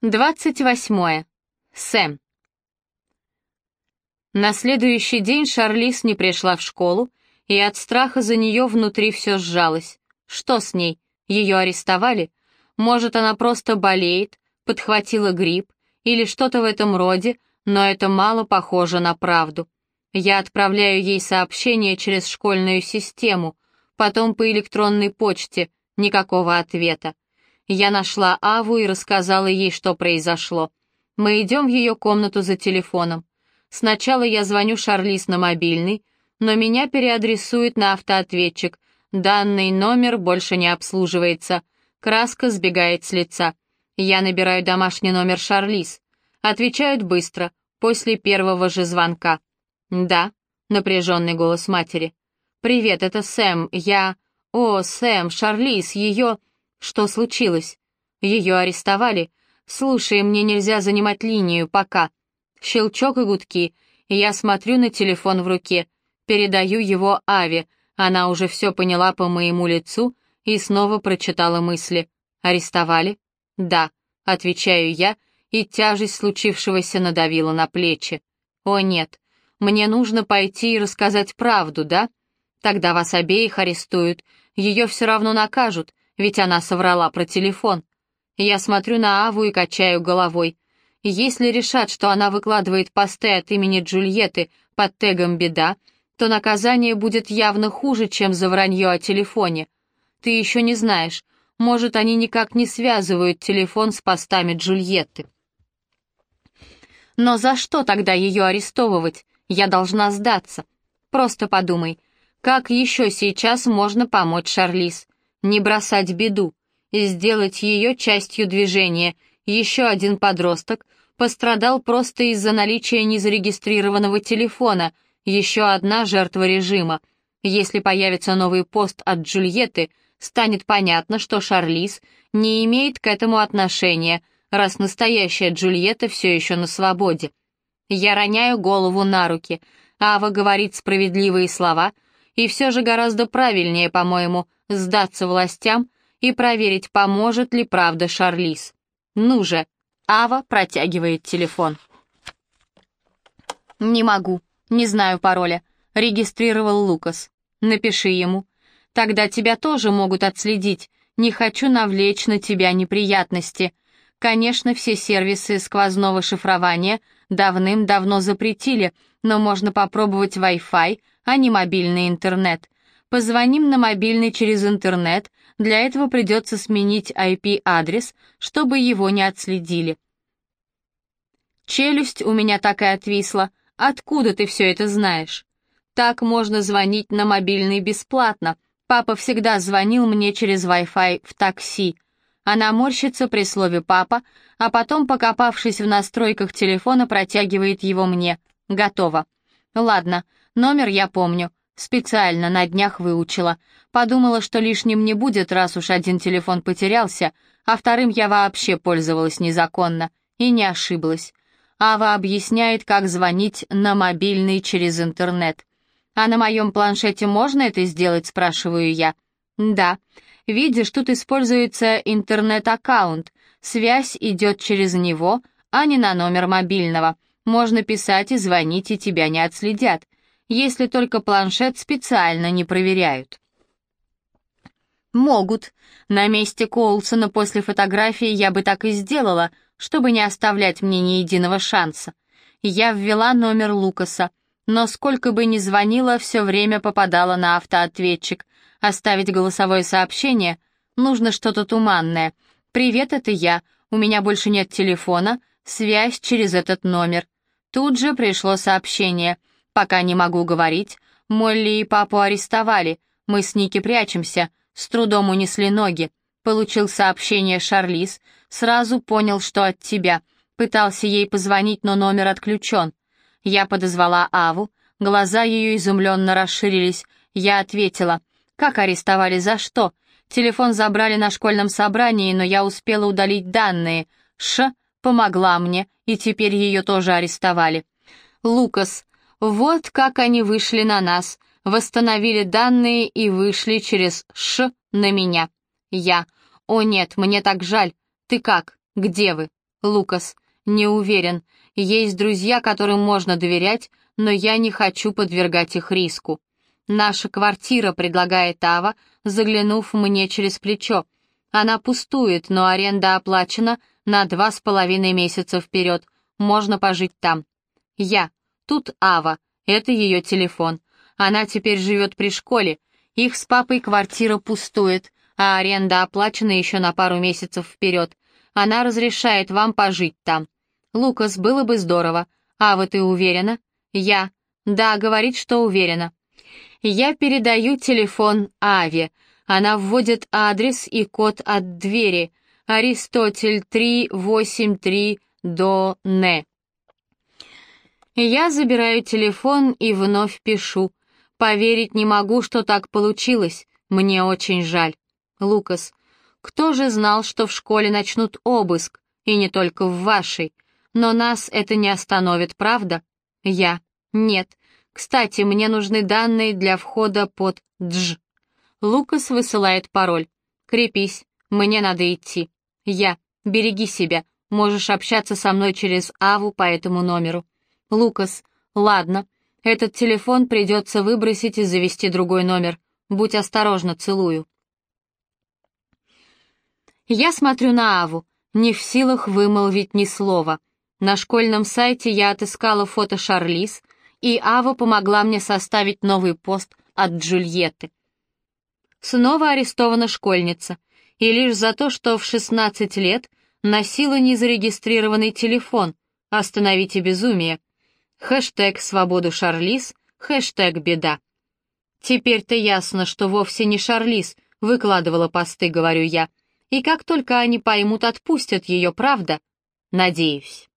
28. Сэм. На следующий день Шарлиз не пришла в школу, и от страха за нее внутри все сжалось. Что с ней? Ее арестовали? Может, она просто болеет, подхватила грипп или что-то в этом роде, но это мало похоже на правду. Я отправляю ей сообщение через школьную систему, потом по электронной почте, никакого ответа. Я нашла Аву и рассказала ей, что произошло. Мы идем в ее комнату за телефоном. Сначала я звоню Шарлиз на мобильный, но меня переадресует на автоответчик. Данный номер больше не обслуживается. Краска сбегает с лица. Я набираю домашний номер Шарлиз. Отвечают быстро, после первого же звонка. «Да», — напряженный голос матери. «Привет, это Сэм, я...» «О, Сэм, Шарлиз, ее...» Что случилось? Ее арестовали. Слушай, мне нельзя занимать линию пока. Щелчок и гудки. Я смотрю на телефон в руке. Передаю его Аве. Она уже все поняла по моему лицу и снова прочитала мысли. Арестовали? Да, отвечаю я, и тяжесть случившегося надавила на плечи. О нет, мне нужно пойти и рассказать правду, да? Тогда вас обеих арестуют. Ее все равно накажут ведь она соврала про телефон. Я смотрю на Аву и качаю головой. Если решат, что она выкладывает посты от имени Джульетты под тегом «Беда», то наказание будет явно хуже, чем за вранье о телефоне. Ты еще не знаешь, может, они никак не связывают телефон с постами Джульетты. Но за что тогда ее арестовывать? Я должна сдаться. Просто подумай, как еще сейчас можно помочь Шарлиз? Не бросать беду и сделать ее частью движения. Еще один подросток пострадал просто из-за наличия незарегистрированного телефона, еще одна жертва режима. Если появится новый пост от Джульетты, станет понятно, что Шарлиз не имеет к этому отношения, раз настоящая Джульетта все еще на свободе. Я роняю голову на руки. Ава говорит справедливые слова, и все же гораздо правильнее, по-моему, сдаться властям и проверить, поможет ли правда Шарлиз. Ну же, Ава протягивает телефон. «Не могу, не знаю пароля», — регистрировал Лукас. «Напиши ему. Тогда тебя тоже могут отследить. Не хочу навлечь на тебя неприятности. Конечно, все сервисы сквозного шифрования давным-давно запретили, но можно попробовать Wi-Fi, а не мобильный интернет. Позвоним на мобильный через интернет, для этого придется сменить IP-адрес, чтобы его не отследили. Челюсть у меня так и отвисла. Откуда ты все это знаешь? Так можно звонить на мобильный бесплатно. Папа всегда звонил мне через Wi-Fi в такси. Она морщится при слове «папа», а потом, покопавшись в настройках телефона, протягивает его мне. Готово. Ладно, номер я помню. Специально на днях выучила. Подумала, что лишним не будет, раз уж один телефон потерялся, а вторым я вообще пользовалась незаконно. И не ошиблась. Ава объясняет, как звонить на мобильный через интернет. «А на моем планшете можно это сделать?» — спрашиваю я. «Да. Видишь, тут используется интернет-аккаунт. Связь идет через него, а не на номер мобильного. Можно писать и звонить, и тебя не отследят если только планшет специально не проверяют. Могут. На месте Коулсона после фотографии я бы так и сделала, чтобы не оставлять мне ни единого шанса. Я ввела номер Лукаса, но сколько бы ни звонила, все время попадала на автоответчик. Оставить голосовое сообщение? Нужно что-то туманное. «Привет, это я. У меня больше нет телефона. Связь через этот номер». Тут же пришло сообщение — Пока не могу говорить. Молли и папу арестовали. Мы с Ники прячемся. С трудом унесли ноги. Получил сообщение Шарлиз. Сразу понял, что от тебя. Пытался ей позвонить, но номер отключен. Я подозвала Аву. Глаза ее изумленно расширились. Я ответила. Как арестовали, за что? Телефон забрали на школьном собрании, но я успела удалить данные. Ш помогла мне, и теперь ее тоже арестовали. Лукас, вот как они вышли на нас, восстановили данные и вышли через «Ш» на меня. Я. О нет, мне так жаль. Ты как? Где вы? Лукас. Не уверен. Есть друзья, которым можно доверять, но я не хочу подвергать их риску. Наша квартира, предлагает Ава, заглянув мне через плечо. Она пустует, но аренда оплачена на два с половиной месяца вперед. Можно пожить там. Я. Тут Ава. Это ее телефон. Она теперь живет при школе. Их с папой квартира пустует, а аренда оплачена еще на пару месяцев вперед. Она разрешает вам пожить там. Лукас, было бы здорово. Ава, ты уверена? Я. Да, говорит, что уверена. Я передаю телефон Аве. Она вводит адрес и код от двери. Аристотель 383 до Не. Я забираю телефон и вновь пишу. Поверить не могу, что так получилось. Мне очень жаль. Лукас. Кто же знал, что в школе начнут обыск, и не только в вашей? Но нас это не остановит, правда? Я. Нет. Кстати, мне нужны данные для входа под дж. Лукас высылает пароль. Крепись, мне надо идти. Я. Береги себя. Можешь общаться со мной через Аву по этому номеру. Лукас. Ладно. Этот телефон придется выбросить и завести другой номер. Будь осторожна, целую. Я смотрю на Аву, не в силах вымолвить ни слова. На школьном сайте я отыскала фото Шарлиз, и Ава помогла мне составить новый пост от Джульетты. Снова арестована школьница, и лишь за то, что в 16 лет носила незарегистрированный телефон. Остановите безумие. Хэштег «Свободу Шарлиз», хэштег «Беда». Теперь-то ясно, что вовсе не Шарлиз выкладывала посты, говорю я. И как только они поймут, отпустят ее, правда? Надеюсь.